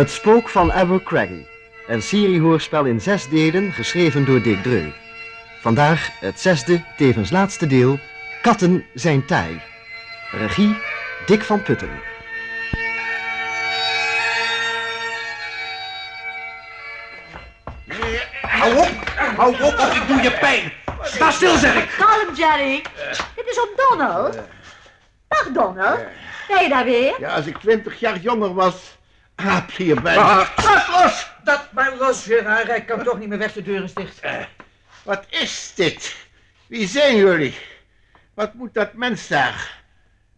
Het Spook van Abercraggy. Een seriehoorspel in zes delen, geschreven door Dick Dreu. Vandaag het zesde, tevens laatste deel, Katten zijn taai. Regie, Dick van Putten. Hou op! Hou op of ik doe je pijn! Sta stil, zeg ik! Kalm, Jerry. Dit is om Donald. Dag, Donald. Ben je daar weer? Ja, als ik twintig jaar jonger was, aap je bij. Ah, laat los! Dat maar los, Gerard. Ik kan toch niet meer weg, de deur is dicht. Wat is dit? Wie zijn jullie? Wat moet dat mens daar?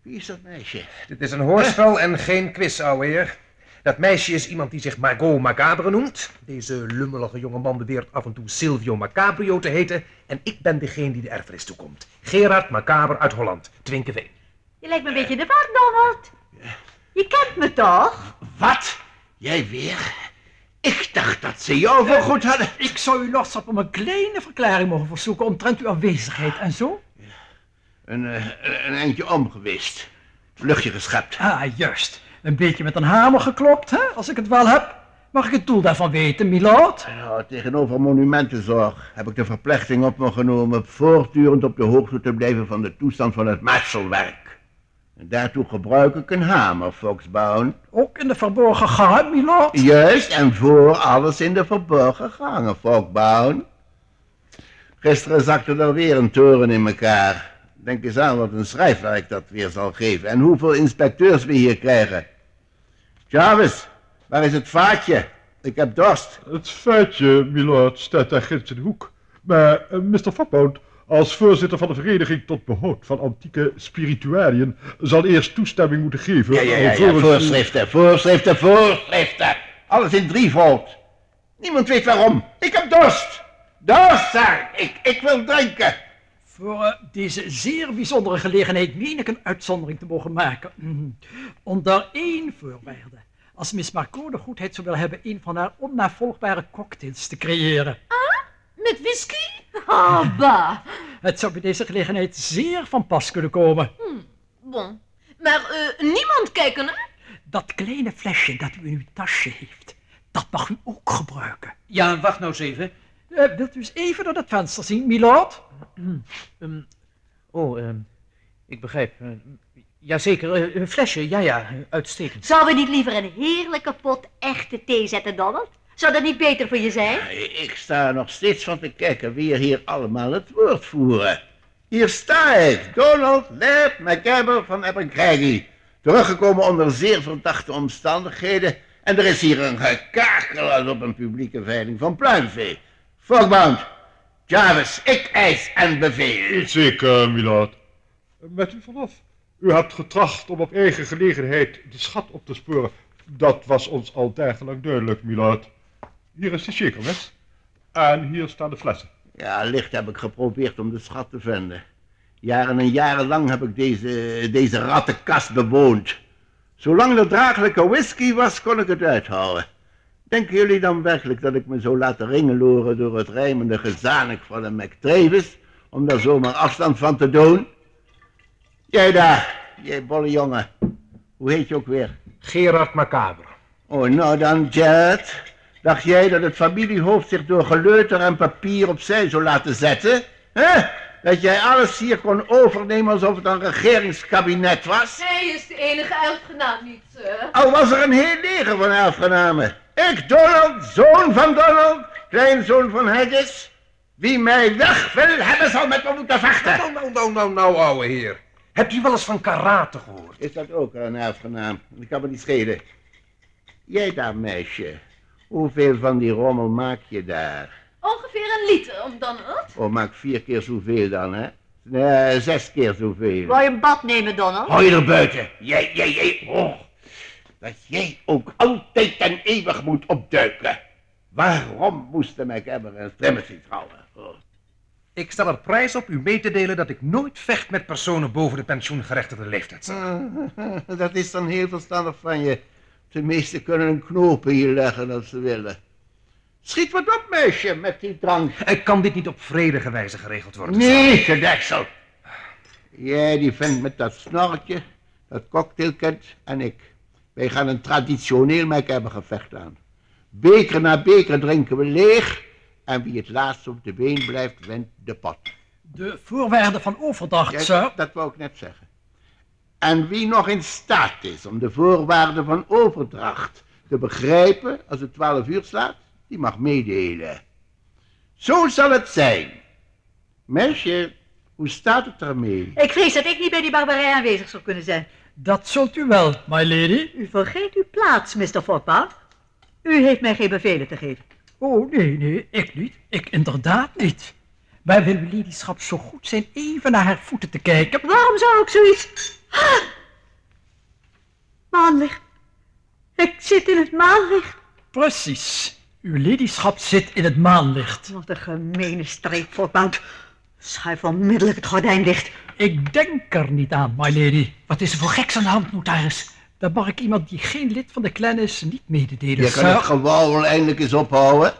Wie is dat meisje? Dit is een hoorspel en geen quiz, ouwe heer. Dat meisje is iemand die zich Margot Macabre noemt. Deze lummelige jongeman beweert af en toe Silvio Macabrio te heten. En ik ben degene die de erfenis toekomt. Gerard Macabre uit Holland, Twinkeveen. Je lijkt me een beetje de war, Donald. Je kent me toch? Wat? Jij weer? Ik dacht dat ze jou voor goed hadden. Ik zou u nog op om een kleine verklaring mogen verzoeken omtrent uw aanwezigheid en zo. Een, eh, een eindje om geweest. Luchtje geschept. Ah, juist. Een beetje met een hamer geklopt, hè, als ik het wel heb. Mag ik het doel daarvan weten, milord? Ja, tegenover monumentenzorg heb ik de verplichting op me genomen voortdurend op de hoogte te blijven van de toestand van het metselwerk. En daartoe gebruik ik een hamer, Foxbound. Ook in de verborgen gangen, milord? Juist, en voor alles in de verborgen gangen, Foxbound. Gisteren zakte er weer een toren in elkaar. Denk eens aan wat een schrijfwerk dat weer zal geven en hoeveel inspecteurs we hier krijgen. Jarvis, waar is het vaatje? Ik heb dorst. Het feitje, milord, staat daar ginds in de hoek. Maar uh, Mr. Foppound, als voorzitter van de Vereniging tot Behoud van Antieke Spiritualiën, zal eerst toestemming moeten geven... Ja, ja, ja, voorschriften, voorschriften, voorschriften. Alles in drievoud. Niemand weet waarom. Ik heb dorst. Dorst, zeg ik. Ik wil drinken. Voor eh, deze zeer bijzondere gelegenheid meen ik een uitzondering te mogen maken. Mhm. Onder één voorwaarde. Als Miss Marco de goedheid zou willen hebben een van haar onnavolgbare cocktails te creëren. Met whisky? Oh, bah. Het zou bij deze gelegenheid zeer van pas kunnen komen. Bon. Maar eh, niemand kijken, hè? Dat kleine flesje dat u in uw tasje heeft, dat mag u ook gebruiken. Ja, wacht nou eens even. Eh, wilt u eens even door dat venster zien, milord? Ehm, oh, ehm, ik begrijp. Uh, jazeker, eh, een flesje, ja, ja, uitstekend. Zouden we niet liever een heerlijke pot echte thee zetten, Donald? Zou dat niet beter voor je zijn? Ik sta er nog steeds van te kijken wie er hier allemaal het woord voeren. Hier sta ik, Donald Laird McGabber van Abercrombie. Teruggekomen onder zeer verdachte omstandigheden. En er is hier een gekakel als op een publieke veiling van pluimvee. Fogbound, Jarvis, ik eis en beveel. Zeker, milord. Met u vanaf. U hebt getracht om op eigen gelegenheid de schat op te sporen. Dat was ons al dagenlang duidelijk, milord. Hier is de shakermes. En hier staan de flessen. Ja, licht heb ik geprobeerd om de schat te vinden. Jaren en jaren lang heb ik deze, deze rattenkast bewoond. Zolang er draaglijke whisky was, kon ik het uithouden. Denken jullie dan werkelijk dat ik me zou laten ringeloren door het rijmende gezanik van een McTravis, om daar zomaar afstand van te doen? Jij daar, jij bolle jongen. Hoe heet je ook weer? Gerard Macabre. Oh, nou dan, Jared. Dacht jij dat het familiehoofd zich door geleuter en papier opzij zou laten zetten? Hè? Dat jij alles hier kon overnemen alsof het een regeringskabinet was? Hij is de enige erfgenaam niet, sir. Al was er een heel leger van erfgenamen. Ik, Donald, zoon van Donald, kleinzoon van Haggis. Wie mij weg wil hebben, zal met me moeten vechten. Nou, nou, nou, nou, nou, ouwe heer. Hebt u wel eens van karate gehoord? Is dat ook een erfgenaam? Dat kan me niet schelen. Jij daar, meisje. Hoeveel van die rommel maak je daar? Ongeveer een liter, om Donald. Oh, maak vier keer zoveel dan, hè? Nee, zes keer zoveel. Wou je een bad nemen, Donald? Hou je er buiten. Jij, jij, jij. Oh. Dat jij ook altijd en eeuwig moet opduiken. Waarom moesten McEbber en Trimothy trouwen? Oh. Ik stel er prijs op u mee te delen dat ik nooit vecht met personen boven de pensioengerechtigde leeftijd. Dat is dan heel verstandig van je. De meesten kunnen een knopen hier leggen als ze willen. Schiet wat op, meisje, met die drank. En kan dit niet op vredige wijze geregeld worden? Nee, gedeksel. Jij die vindt met dat snorretje, dat cocktailkent en ik. Wij gaan een traditioneel gevecht aan. Beker na beker drinken we leeg. En wie het laatst op de been blijft, wint de pot. De voorwaarden van overdracht, Ja, sir. dat wou ik net zeggen. En wie nog in staat is om de voorwaarden van overdracht te begrijpen als het twaalf uur slaat, die mag meedelen. Zo zal het zijn. Meisje, hoe staat het ermee? Ik vrees dat ik niet bij die barbarij aanwezig zou kunnen zijn. Dat zult u wel, my lady. U vergeet uw plaats, Mr. Fortbouw. U heeft mij geen bevelen te geven. Oh, nee, nee, ik niet. Ik inderdaad niet. Maar wil uw ladyschap zo goed zijn even naar haar voeten te kijken? Waarom zou ik zoiets... Ah! Maanlicht. Ik zit in het maanlicht. Precies. Uw ladyschap zit in het maanlicht. Wat een gemene streek, Fortbouw. Schuif onmiddellijk het gordijn dicht. Ik denk er niet aan, my lady. Wat is er voor geks aan de hand, notaris? Dan mag ik iemand die geen lid van de clan is niet mededelen, Je kan het gewauwel eindelijk eens ophouden.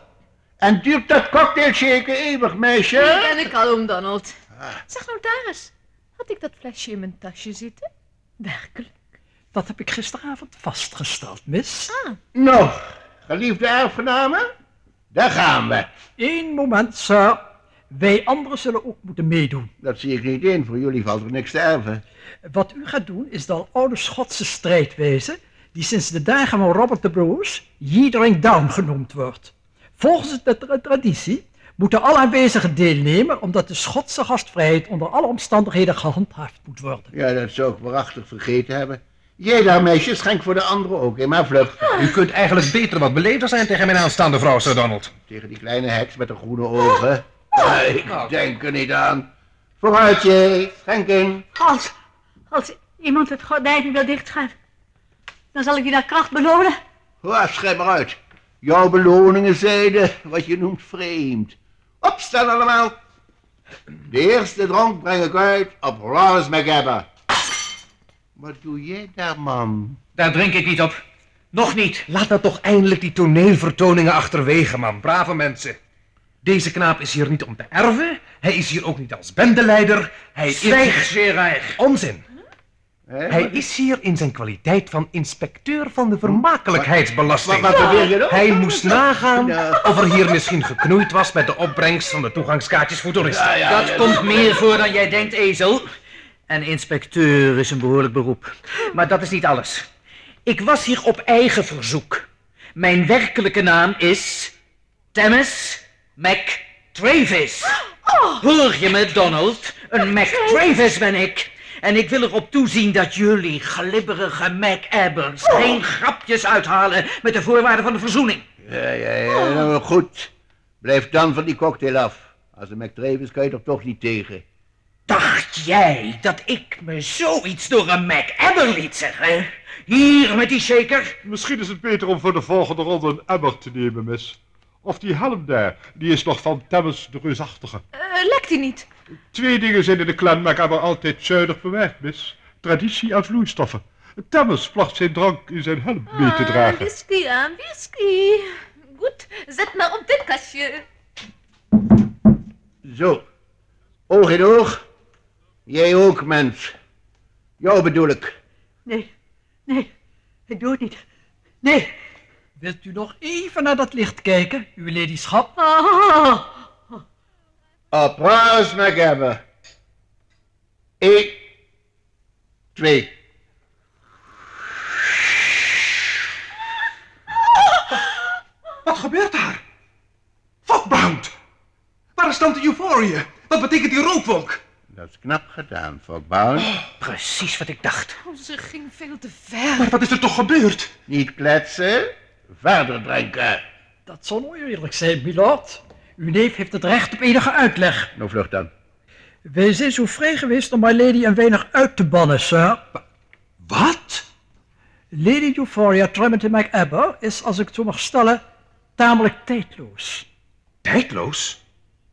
En duurt dat cocktailshaken eeuwig, meisje? ben ik al om, Donald. Zeg, notaris, had ik dat flesje in mijn tasje zitten? Werkelijk? Dat heb ik gisteravond vastgesteld, miss. Nou, geliefde erfgenamen, daar gaan we. Eén moment, sir. Wij anderen zullen ook moeten meedoen. Dat zie ik niet in, voor jullie valt er niks te erven. Wat u gaat doen is de oude Schotse strijdwijze, die sinds de dagen van Robert de Bruce Yeadring Down genoemd wordt. Volgens de tra- traditie moeten alle aanwezigen deelnemen, omdat de Schotse gastvrijheid onder alle omstandigheden gehandhaafd moet worden. Ja, dat zou ik waarachtig vergeten hebben. Jij daar, meisje, schenk voor de anderen ook in, maar vlug. U kunt eigenlijk beter wat beleefder zijn tegen mijn aanstaande vrouw, Sir Donald. Tegen die kleine heks met de groene ogen. Ah, ik denk er niet aan. Vooruit, jij, schenk in. Als, als iemand het gordijn wil dichtschuiven, dan zal ik u naar kracht belonen. Oh, schrijf maar uit. Jouw beloningen zeiden wat je noemt vreemd. Opstaan allemaal. De eerste dronk breng ik uit op Lawrence McGabber. Wat doe jij daar, man? Daar drink ik niet op. Nog niet. Laat nou toch eindelijk die toneelvertoningen achterwege, man. Brave mensen. Deze knaap is hier niet om te erven. Hij is hier ook niet als bendeleider. Hij is... Zwijg, Gerard. Onzin. Hij is hier in zijn kwaliteit van inspecteur van de vermakelijkheidsbelasting. Wat, wat je dan? Hij moest nagaan Ja. of er hier misschien geknoeid was met de opbrengst van de toegangskaartjes voor toeristen. Ja, ja, Dat ja, komt meer voor dan jij denkt, ezel. En inspecteur is een behoorlijk beroep. Maar dat is niet alles. Ik was hier op eigen verzoek. Mijn werkelijke naam is... Thomas McTravis. Hoor je me, Donald? Een McTravis ben ik. En ik wil erop toezien dat jullie glibberige McAbbers geen grapjes uithalen met de voorwaarden van de verzoening. Ja, ja, ja, nou, goed. Blijf dan van die cocktail af. Als een McTravis kan je er toch niet tegen. Dacht jij dat ik me zoiets door een MacAbber liet zeggen? Hier met die shaker. Misschien is het beter om voor de volgende ronde een emmer te nemen, miss. Of die helm daar, die is nog van Temmens de Reusachtige. Eh, lekt hij niet? Twee dingen zijn in de clan MacAbber altijd zuinig bewerkt, miss. Traditie en vloeistoffen. Temmens placht zijn drank in zijn helm mee te Ah, dragen. whisky aan, whisky. Goed, zet maar op dit kastje. Zo. Oog in oog. Jij ook, mens. Jou bedoel ik. Nee, nee, ik doe het niet. Nee. Wilt u nog even naar dat licht kijken, uw ladyschap? Oh, Applaus, McGabber. Eén. Twee. Wat gebeurt daar? Fogbound! Waar is tante Euphoria? Wat betekent die rookwolk? Dat is knap gedaan, Fogbound. Precies wat ik dacht. Oh, ze ging veel te ver. Maar wat is er toch gebeurd? Niet kletsen. Verder drinken. Dat zal oneerlijk zijn, milord. Uw neef heeft het recht op enige uitleg. Nou, vlug dan. Wij zijn zo vrij geweest om my lady een weinig uit te bannen, sir. Wat? Lady Euphoria Tremonton MacAbber is, als ik het zo mag stellen, tamelijk tijdloos. Tijdloos?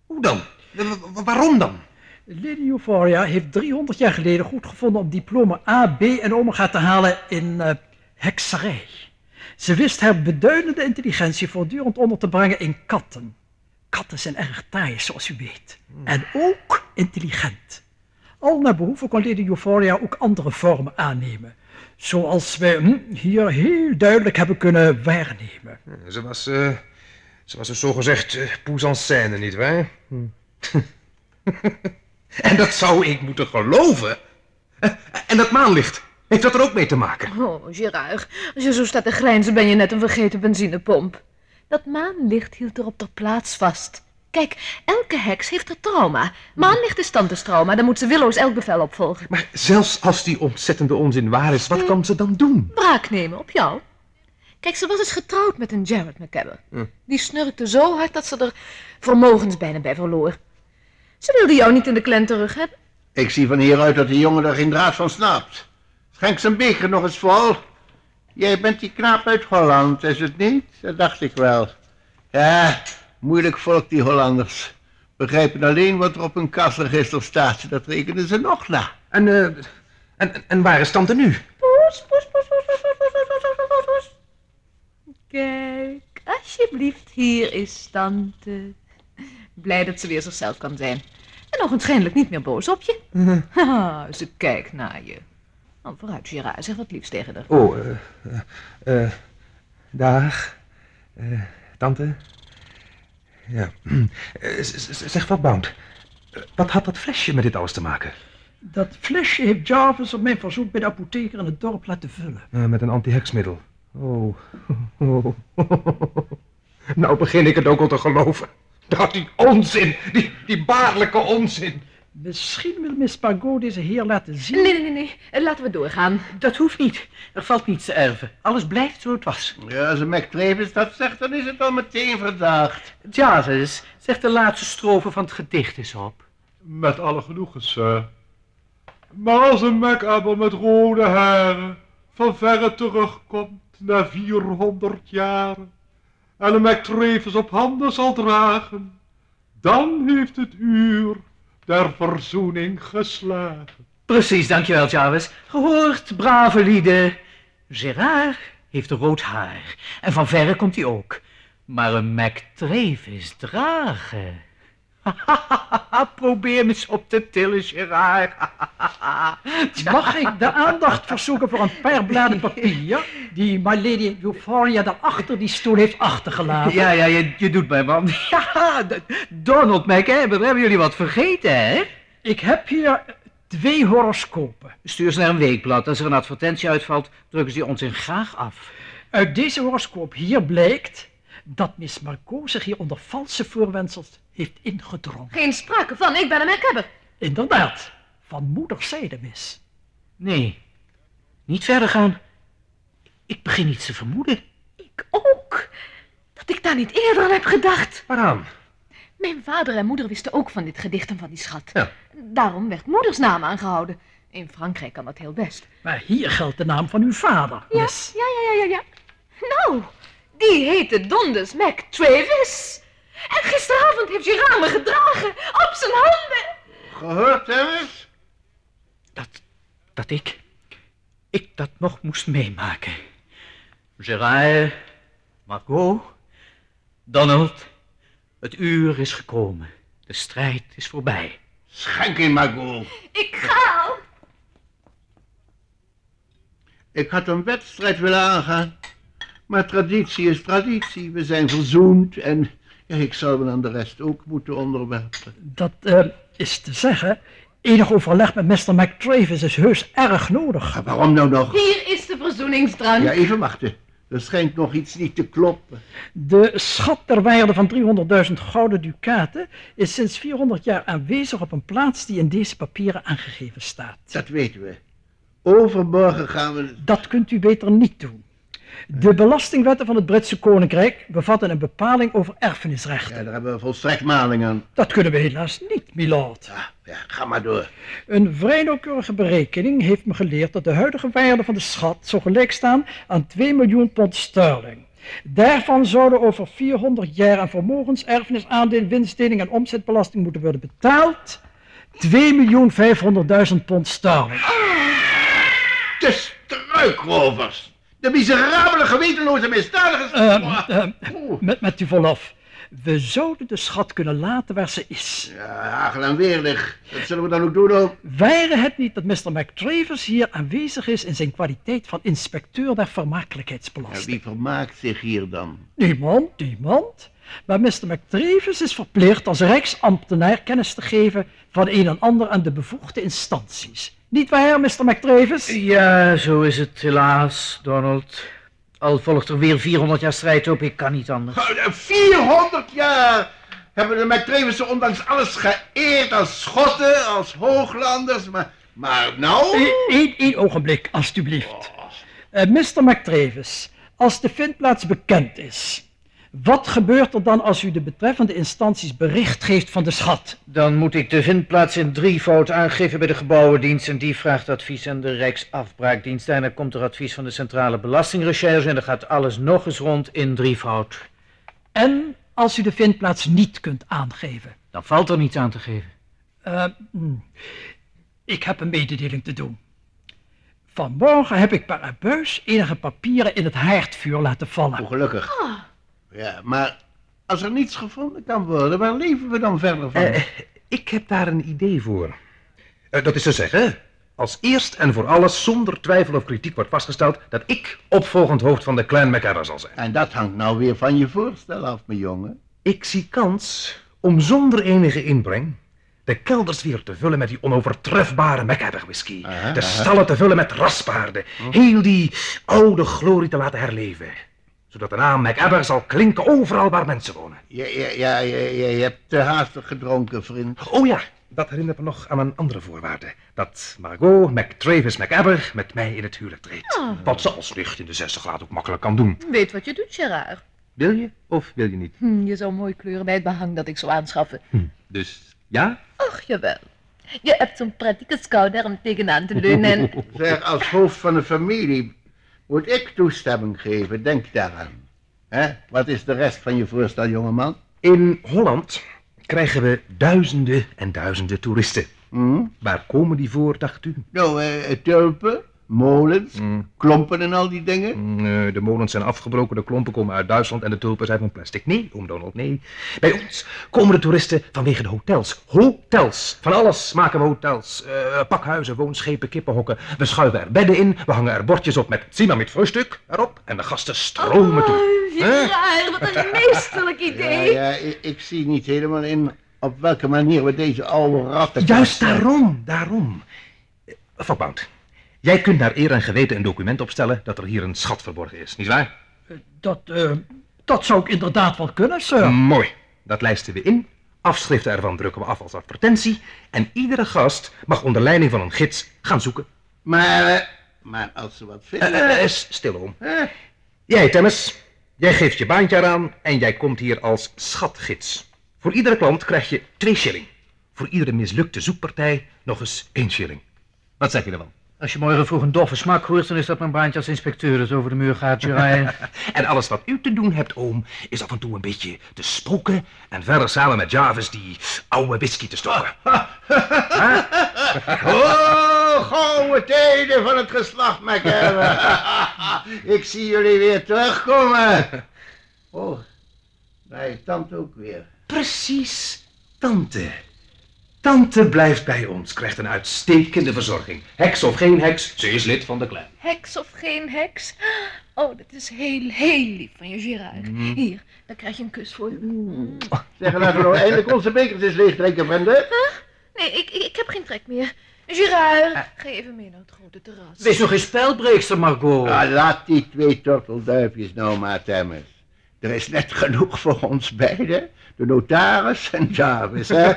Hoe dan? W- waarom dan? Lady Euphoria heeft 300 jaar geleden goed gevonden om diploma A, B en omega te halen in eh, hekserij. Ze wist haar beduidende intelligentie voortdurend onder te brengen in katten. Katten zijn erg taai, zoals u weet. En ook intelligent. Al naar behoeven kon Lady Euphoria ook andere vormen aannemen. Zoals we hm, hier heel duidelijk hebben kunnen waarnemen. Ze was, eh, ze was een zogezegd uh, poes en scène, nietwaar? Hm. en dat zou ik moeten geloven. Eh, En dat maanlicht, heeft dat er ook mee te maken? Oh, Gerard, als je zo staat te grijnzen ben je net een vergeten benzinepomp. Dat maanlicht hield er op ter plaats vast. Kijk, elke heks heeft er trauma. Maanlicht is tantes trauma, daar moet ze willoos elk bevel opvolgen. Maar zelfs als die ontzettende onzin waar is, wat kan ze dan doen? Braak nemen op jou. Kijk, ze was eens getrouwd met een Jared McCabber. Hm. Die snurkte zo hard dat ze er vermogens bijna bij verloor. Ze wilde jou niet in de klen terug hebben. Ik zie van hieruit dat die jongen er geen draad van snapt. Schenk zijn beker nog eens vol. Jij bent die knaap uit Holland, is het niet? Dat dacht ik wel. Ja, moeilijk volk die Hollanders. Begrijpen alleen wat er op hun kasregister staat. Dat rekenen ze nog na. En, eh, en, en, waar is tante nu? Poes, poes, poes, poes, poes, poes, poes, poes, poes, poes, poes. Kijk, alsjeblieft, hier is tante. Blij dat ze weer zichzelf kan zijn. En ogenschijnlijk niet meer boos op je. Haha, ze kijkt naar je. Nou, vooruit, Gerard, zeg wat liefs tegen haar. Oh, eh, eh, eh, dag, eh, tante. Ja, zeg wat Bound. Wat had dat flesje met dit alles te maken? Dat flesje heeft Jarvis op mijn verzoek bij de apotheker in het dorp laten vullen. Met een antiheksmiddel. Oh. oh. nou begin ik het ook al te geloven. Dat die onzin, die, die baarlijke onzin. Misschien wil Miss Margot deze heer laten zien. Nee, nee, nee, nee. Eh, Laten we doorgaan. Dat hoeft niet. Er valt niets te erven. Alles blijft zoals het was. Ja, als een McTravis dat zegt, dan is het al meteen verdacht. Jarvis, zeg de laatste strofe van het gedicht eens op. Met alle genoegen, sir. Maar als een Macabber met rode haren van verre terugkomt na 400 jaren en een McTravis op handen zal dragen, dan heeft het uur der verzoening geslagen. Precies, dankjewel, Jarvis. Gehoord, brave lieden. Gerard heeft rood haar. En van verre komt hij ook. Maar een McTravis dragen. Probeer me eens op te tillen, Gerard. Mag ik de aandacht verzoeken voor een paar bladen papier die My Lady Euphoria daar achter die stoel heeft achtergelaten? Ja, ja, je, je doet mij, man. Ja, Donald McAbber, hebben jullie wat vergeten, hè? Ik heb hier twee horoscopen. Stuur ze naar een weekblad. Als er een advertentie uitvalt, drukken ze die onzin graag af. Uit deze horoscoop hier blijkt dat Miss Margot zich hier onder valse voorwendsels heeft ingedrongen. Geen sprake van, ik ben een McCabber. Inderdaad, van moederszijde, mis. Nee, niet verder gaan. Ik begin iets te vermoeden. Ik ook. Dat ik daar niet eerder aan heb gedacht. Waaraan? Mijn vader en moeder wisten ook van dit gedicht en van die schat. Ja. Daarom werd moeders naam aangehouden. In Frankrijk kan dat heel best. Maar hier geldt de naam van uw vader, Ja, mis. ja, ja, ja, ja, ja. Nou, die heette Donders Mac Travis. En gisteravond heeft Gerard me gedragen op zijn handen. Gehoord, Dennis? Dat, dat ik, ik dat nog moest meemaken. Gerard, Margot, Donald, het uur is gekomen. De strijd is voorbij. Schenk in, Margot. Ik ga al. Ik had een wedstrijd willen aangaan. Maar traditie is traditie. We zijn verzoend en ik zal me aan de rest ook moeten onderwerpen. Dat eh, is te zeggen, enig overleg met Mr. McTravis is heus erg nodig. Maar waarom nou nog? Hier is de verzoeningsdrank. Ja, even wachten. Er schijnt nog iets niet te kloppen. De schat ter waarde van 300.000 gouden ducaten is sinds 400 jaar aanwezig op een plaats die in deze papieren aangegeven staat. Dat weten we. Overmorgen gaan we... Dat kunt u beter niet doen. De belastingwetten van het Britse Koninkrijk bevatten een bepaling over erfenisrechten. Ja, daar hebben we volstrekt maling aan. Dat kunnen we helaas niet, milord. Ja, ja, ga maar door. Een vrij nauwkeurige berekening heeft me geleerd dat de huidige waarde van de schat zo gelijk staan aan 2 miljoen pond sterling. Daarvan zouden over 400 jaar aan vermogens, erfenis, aandeel, winstdeling en omzetbelasting moeten worden betaald. 2.500.000 pond sterling. De struikrovers. De miserabele, gewetenloze misdadigers. Eh, eh, met, met uw verlof. We zouden de schat kunnen laten waar ze is. Ja, hagel en weerlig. Wat zullen we dan ook doen ook? Waren het niet dat Mr. McTravers hier aanwezig is in zijn kwaliteit van inspecteur der Ja, vermakelijkheidsbelasting? wie vermaakt zich hier dan? Niemand, niemand. Maar Mr. McTravers is verplicht als rijksambtenaar kennis te geven van een en ander aan de bevoegde instanties. Niet waar, Mr. McTravers? Ja, zo is het helaas, Donald. Al volgt er weer 400 jaar strijd op, ik kan niet anders. Oh, 400 jaar hebben de McTravensen ondanks alles geëerd als schotten, als hooglanders, maar, maar nou... Eén één ogenblik, alstublieft. Eh, Mr. McTravers, als de vindplaats bekend is, wat gebeurt er dan als u de betreffende instanties bericht geeft van de schat? Dan moet ik de vindplaats in drievoud aangeven bij de gebouwendienst en die vraagt advies aan de Rijksafbraakdienst. En dan komt er advies van de Centrale Belastingrecherche en dan gaat alles nog eens rond in drievoud. En als u de vindplaats niet kunt aangeven? Dan valt er niets aan te geven. Eh, hmm. ik heb een mededeling te doen. Vanmorgen heb ik per abuis enige papieren in het haardvuur laten vallen. Oh, gelukkig. Ja, maar als er niets gevonden kan worden, waar leven we dan verder van? Eh, ik heb daar een idee voor. Eh, dat is te zeggen, als eerst en voor alles zonder twijfel of kritiek wordt vastgesteld dat ik opvolgend hoofd van de clan McAdder zal zijn. En dat hangt nou weer van je voorstel af, mijn jongen. Ik zie kans om zonder enige inbreng de kelders weer te vullen met die onovertrefbare McAdder whisky. Aha, de aha. stallen te vullen met raspaarden. Heel die oude glorie te laten herleven. Zodat de naam McAdder zal klinken overal waar mensen wonen. Ja, ja, ja, ja, ja, je hebt te haastig gedronken, vriend. Oh ja, dat herinnert me nog aan een andere voorwaarde. Dat Margot McTravis McAbber met mij in het huwelijk treedt. Wat ze als licht in de 60 graden ook makkelijk kan doen. Weet wat je doet, Gerard. Wil je of wil je niet? Hm, je zou mooi kleuren bij het behang dat ik zou aanschaffen. Dus ja? Ach, jawel. Je hebt zo'n prettige scout daar om tegenaan te leunen en... Zeg, als hoofd van de familie moet ik toestemming geven, denk daaraan. Hè? Wat is de rest van je voorstel, jongeman? In Holland krijgen we duizenden en duizenden toeristen. Hm? Waar komen die voor, dacht u? Nou, eh, tulpen, molens, klompen en al die dingen. Mm, eh, de molens zijn afgebroken, de klompen komen uit Duitsland en de tulpen zijn van plastic. Nee, oom Donald, nee. Bij ons komen de toeristen vanwege de hotels. Hotels! Van alles maken we hotels. Eh, pakhuizen, woonschepen, kippenhokken. We schuiven er bedden in, we hangen er bordjes op met Zima met frühstuk erop en de gasten stromen toe. Oh, Gerard, wat een meesterlijk Ja, idee. ja, ik, ik zie niet helemaal in op welke manier we deze oude ratten... Juist daarom, daarom. Eh, Vakbound, jij kunt naar eer en geweten een document opstellen dat er hier een schat verborgen is, nietwaar? Dat, eh, dat zou ik inderdaad wel kunnen, sir. Mooi. Dat lijsten we in. Afschriften ervan drukken we af als advertentie. En iedere gast mag onder leiding van een gids gaan zoeken. Maar, eh, maar als ze wat vinden... Eh, eh, stil om. eh, Jij, Tennis, jij geeft je baantje eraan en jij komt hier als schatgids. Voor iedere klant krijg je twee shilling. Voor iedere mislukte zoekpartij nog eens één shilling. Wat zeg je ervan? Als je morgen vroeg een doffe smak hoort, dan is dat mijn baantje als inspecteur dat over de muur gaat, Gerard. En alles wat u te doen hebt, oom, is af en toe een beetje te spoken en verder samen met Jarvis die oude whisky te stoken. Oh, gouden tijden van het geslacht McEwen. ik zie jullie weer terugkomen. Oh, je tante ook weer. Precies, tante. Tante blijft bij ons, krijgt een uitstekende verzorging. Heks of geen heks, ze is lid van de clan. Heks of geen heks? Oh, dat is heel, heel lief van je, Gerard. Hier, daar krijg je een kus voor. Zeg, laten we nou eindelijk onze bekers eens leeg drinken, vrienden. Nee, ik, ik, ik heb geen trek meer. Gerard, ga even mee naar het grote terras. Wees nog geen spelbreekster, Margot. Ah, laat die twee tortelduifjes nou maar, Temmers. Er is net genoeg voor ons beiden. De notaris en Jarvis, hè?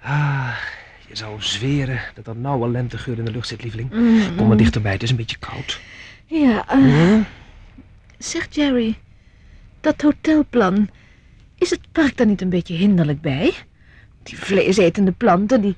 Ah, je zou zweren dat er nou een lentegeur in de lucht zit, lieveling. Kom maar dichterbij, het is een beetje koud. Ja, eh, zeg Jerry, dat hotelplan, is het park daar niet een beetje hinderlijk bij? Die vleesetende planten, die,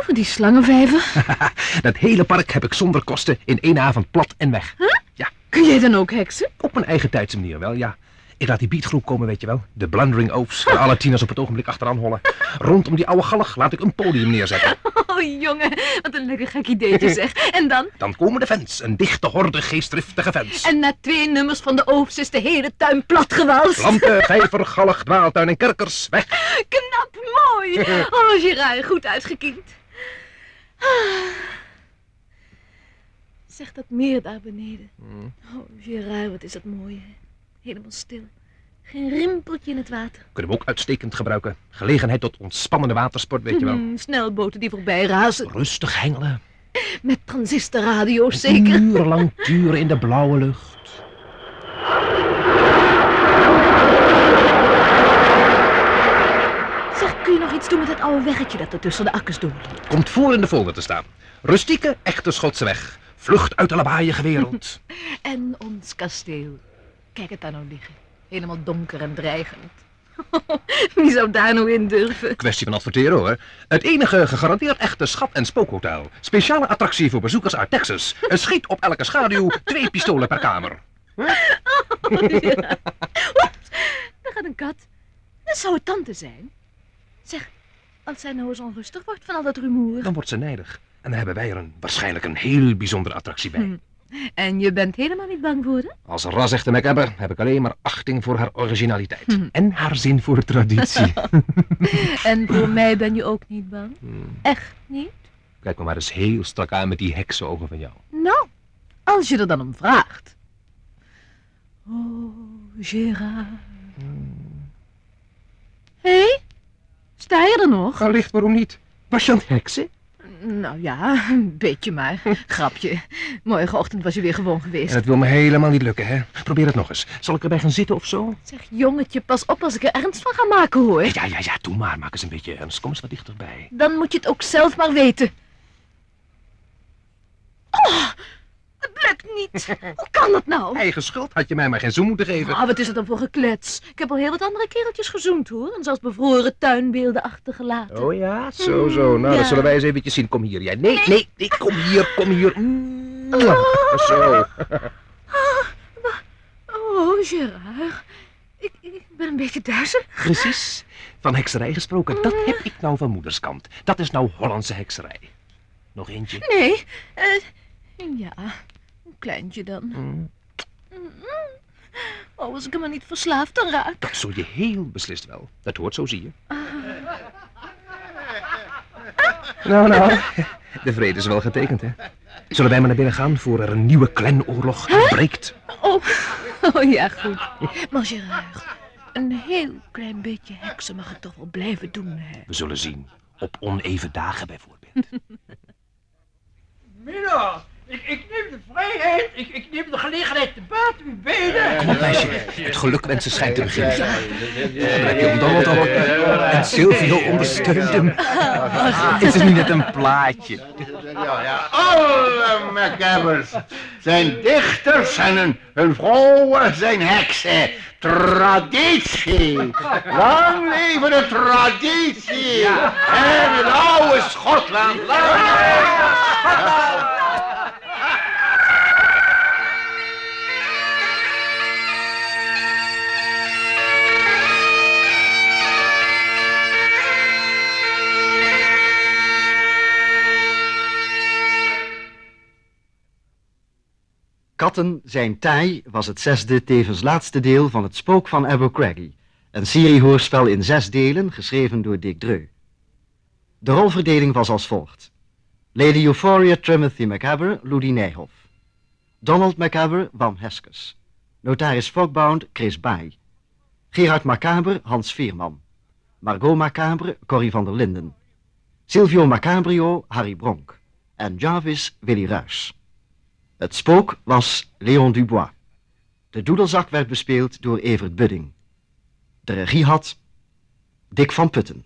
oh, die slangenvijver. Dat hele park heb ik zonder kosten in één avond plat en weg. Ja, Kun jij dan ook heksen? op mijn eigen tijdse manier wel, ja. Ik laat die beatgroep komen, weet je wel. De Blundering Oafs, waar alle tieners op het ogenblik achteraan hollen. Rondom die oude gallig laat ik een podium neerzetten. Oh, jongen, wat een lekker gek ideetje zeg. En dan? Dan komen de fans, een dichte horde geestdriftige fans. En na twee nummers van de Oofs is de hele tuin platgewalst. Planten, vijver, gallig, dwaaltuin en kerkers, weg. Knap, mooi. Oh, Gerard, goed uitgekiend. Ah. Zeg dat meer daar beneden. Oh, Gerard, wat is dat mooi, hè? Helemaal stil. Geen rimpeltje in het water. Kunnen we ook uitstekend gebruiken. Gelegenheid tot ontspannende watersport, weet je wel. Hmm, snelboten die voorbij razen. Rustig hengelen. Met transistorradio's zeker. Urenlang turen in de blauwe lucht. Zeg, kun je nog iets doen met dat oude weggetje dat er tussen de akkers door loopt? Komt voor in de folder te staan. Rustieke, echte Schotse weg. Vlucht uit de lawaaiige wereld. En ons kasteel. Kijk het daar nou liggen. Helemaal donker en dreigend. Wie zou daar nou in durven? Kwestie van adverteren hoor. Het enige gegarandeerd echte schat- en spookhotel. Speciale attractie voor bezoekers uit Texas. Een schiet op elke schaduw, twee pistolen per kamer. Ja. Oeps, daar gaat een kat. Dat zou het tante zijn. Zeg, als zij nou eens onrustig wordt van al dat rumoer. Dan wordt ze nijdig. En dan hebben wij er een, waarschijnlijk een heel bijzondere attractie bij. Hm. En je bent helemaal niet bang voor haar? Als ras-echte MacAbber heb ik alleen maar achting voor haar originaliteit. Hm. En haar zin voor traditie. En voor mij ben je ook niet bang? Hm. Echt niet? Kijk me maar eens heel strak aan met die heksenogen van jou. Nou, als je er dan om vraagt. Oh, Gerard. Hé, hey, sta je er nog? Allicht, waarom niet? Was je aan het heksen? Nou ja, een beetje maar. Grapje. Morgenochtend was je weer gewoon geweest. En het wil me helemaal niet lukken, hè? Probeer het nog eens. Zal ik erbij gaan zitten of zo? Zeg, jongetje, pas op als ik er ernst van ga maken, hoor. Ja, ja, ja, doe maar. Maak eens een beetje ernst. Kom eens wat dichterbij. Dan moet je het ook zelf maar weten. Oh, het lukt niet. Hoe kan dat nou? Eigen schuld had je mij maar geen zoen moeten geven. Ah, wat is het dan voor geklets? Ik heb al heel wat andere kereltjes gezoend, hoor. En zelfs bevroren tuinbeelden achtergelaten. Oh ja, zo, zo. Nou, Ja. dat zullen wij eens eventjes zien. Kom hier, jij. Nee, nee, nee, kom hier, kom hier. Mwah. Zo. Oh, Gerard. Ik, ik ben een beetje duizelig. Precies. Van hekserij gesproken, dat heb ik nou van moederskant. Dat is nou Hollandse hekserij. Nog eentje. Nee, eh, ja, een kleintje dan. Mm, Oh, als ik hem maar niet verslaafd dan raak. Dat zul je heel beslist wel. Dat hoort zo, zie je. Nou, nou. De vrede is wel getekend, hè. Zullen wij maar naar binnen gaan voor er een nieuwe klenoorlog uitbreekt? Oh, oh ja, goed. Maar Gerard, een heel klein beetje heksen mag het toch wel blijven doen, hè? We zullen zien. Op oneven dagen bijvoorbeeld. Mina, ik, ik neem de vrijheid, ik, ik neem de gelegenheid te baat u beiden. Kom op, meisje. Het geluk wensen schijnt te beginnen. Ja, dan heb je hem Donald ook. En Silvio ondersteunt hem. Het is nu net een plaatje. Ja, ja, alle MacGyvers zijn dichters en hun, hun vrouwen zijn heksen. Traditie. Lang leven de traditie. En het oude Schotland. Katten zijn taai was het zesde, tevens laatste deel van Het Spook van Abercrombie. Een seriehoorspel in zes delen, geschreven door Dick Dreu. De rolverdeling was als volgt. Lady Euphoria Timothy Macabre, Ludi Nijhoff. Donald Macabre, Wam Heskes. Notaris Fogbound, Chris Baai. Gerard Macabre, Hans Veerman. Margot Macabre, Corrie van der Linden. Silvio Macabrio, Harry Bronk. En Jarvis, Willy Ruys. Het spook was Leon Dubois. De doedelzak werd bespeeld door Evert Budding. De regie had Dick van Putten.